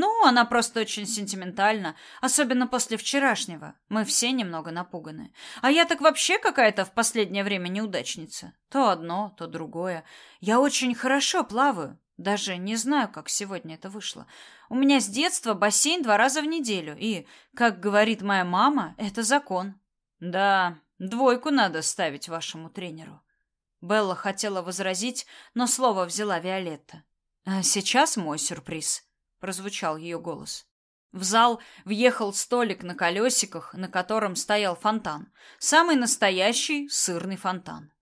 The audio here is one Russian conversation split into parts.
Ну, она просто очень сентиментальна, особенно после вчерашнего. Мы все немного напуганы. А я так вообще какая-то в последнее время неудачница. То одно, то другое. Я очень хорошо плаваю. Даже не знаю, как сегодня это вышло. У меня с детства бассейн два раза в неделю, и, как говорит моя мама, это закон. Да, двойку надо ставить вашему тренеру. Белла хотела возразить, но слово взяла Виолетта. А сейчас мой сюрприз прозвучал ее голос. В зал въехал столик на колесиках, на котором стоял фонтан. Самый настоящий сырный фонтан.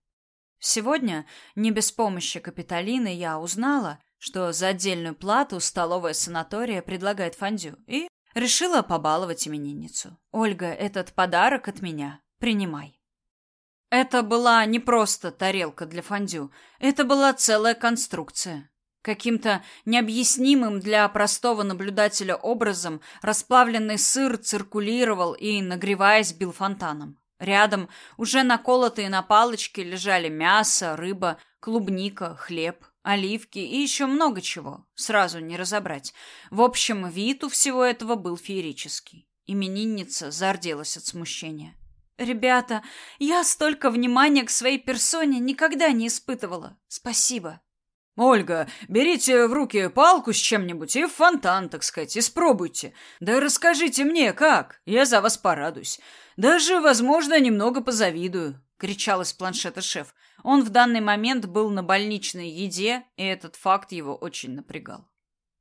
Сегодня, не без помощи Капитолины, я узнала, что за отдельную плату столовая санатория предлагает фондю, и решила побаловать именинницу. Ольга, этот подарок от меня. Принимай. Это была не просто тарелка для фондю, это была целая конструкция. Каким-то необъяснимым для простого наблюдателя образом расплавленный сыр циркулировал и, нагреваясь, бил фонтаном. Рядом, уже наколотые на палочке, лежали мясо, рыба, клубника, хлеб, оливки и еще много чего. Сразу не разобрать. В общем, вид у всего этого был феерический. Именинница зарделась от смущения. «Ребята, я столько внимания к своей персоне никогда не испытывала. Спасибо». «Ольга, берите в руки палку с чем-нибудь и в фонтан, так сказать, испробуйте. Да расскажите мне, как. Я за вас порадуюсь. Даже, возможно, немного позавидую», — кричал из планшета шеф. Он в данный момент был на больничной еде, и этот факт его очень напрягал.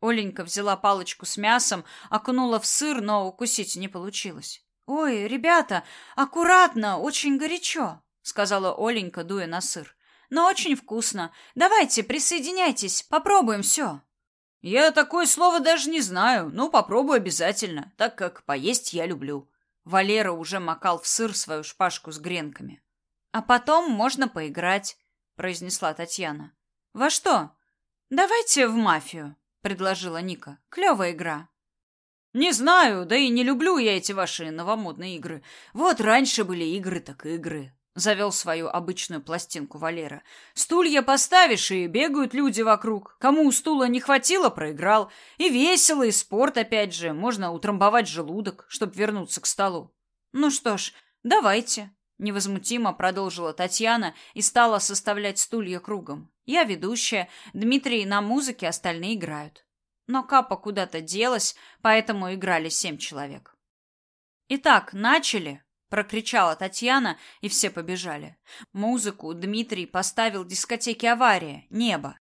Оленька взяла палочку с мясом, окунула в сыр, но укусить не получилось. «Ой, ребята, аккуратно, очень горячо», — сказала Оленька, дуя на сыр но очень вкусно. Давайте, присоединяйтесь, попробуем все». «Я такое слово даже не знаю, но попробую обязательно, так как поесть я люблю». Валера уже макал в сыр свою шпажку с гренками. «А потом можно поиграть», — произнесла Татьяна. «Во что?» «Давайте в мафию», — предложила Ника. «Клевая игра». «Не знаю, да и не люблю я эти ваши новомодные игры. Вот раньше были игры, так игры завел свою обычную пластинку Валера. Стулья поставишь, и бегают люди вокруг. Кому стула не хватило, проиграл. И весело, и спорт опять же. Можно утрамбовать желудок, чтобы вернуться к столу. Ну что ж, давайте. Невозмутимо продолжила Татьяна и стала составлять стулья кругом. Я ведущая, Дмитрий на музыке, остальные играют. Но Капа куда-то делась, поэтому играли семь человек. Итак, начали прокричала Татьяна, и все побежали. Музыку Дмитрий поставил дискотеки Авария, Небо.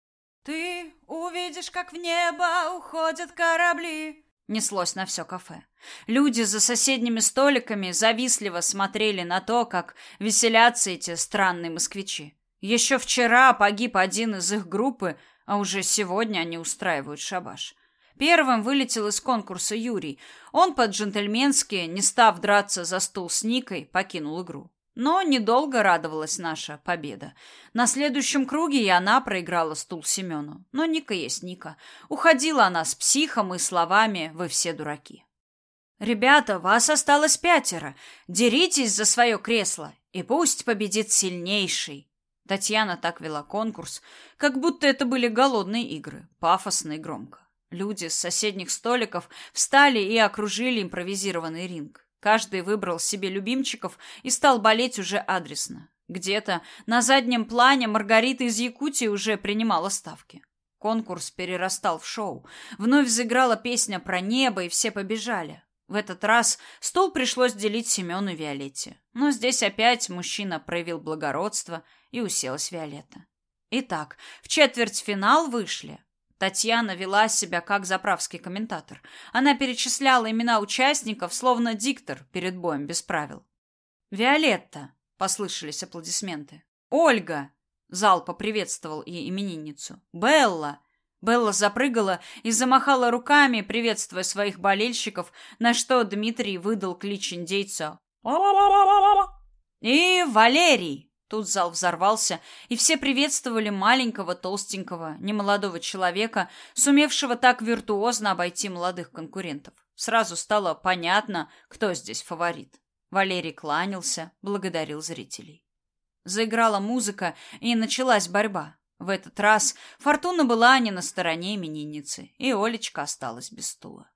Ты увидишь, как в небо уходят корабли. Неслось на все кафе. Люди за соседними столиками завистливо смотрели на то, как веселятся эти странные москвичи. Еще вчера погиб один из их группы, а уже сегодня они устраивают шабаш. Первым вылетел из конкурса Юрий. Он по-джентльменски, не став драться за стул с Никой, покинул игру. Но недолго радовалась наша победа. На следующем круге и она проиграла стул Семену. Но Ника есть Ника. Уходила она с психом и словами «Вы все дураки». «Ребята, вас осталось пятеро. Деритесь за свое кресло, и пусть победит сильнейший». Татьяна так вела конкурс, как будто это были голодные игры, пафосно и громко. Люди с соседних столиков встали и окружили импровизированный ринг. Каждый выбрал себе любимчиков и стал болеть уже адресно. Где-то на заднем плане Маргарита из Якутии уже принимала ставки. Конкурс перерастал в шоу. Вновь заиграла песня про небо, и все побежали. В этот раз стол пришлось делить Семену и Виолетте. Но здесь опять мужчина проявил благородство, и уселась Виолетта. Итак, в четвертьфинал вышли Татьяна вела себя как заправский комментатор. Она перечисляла имена участников, словно диктор перед боем без правил. «Виолетта!» — послышались аплодисменты. «Ольга!» — зал поприветствовал и именинницу. «Белла!» Белла запрыгала и замахала руками, приветствуя своих болельщиков, на что Дмитрий выдал клич индейца. «И Валерий!» Тут зал взорвался, и все приветствовали маленького, толстенького, немолодого человека, сумевшего так виртуозно обойти молодых конкурентов. Сразу стало понятно, кто здесь фаворит. Валерий кланялся, благодарил зрителей. Заиграла музыка, и началась борьба. В этот раз фортуна была не на стороне именинницы, и Олечка осталась без стула.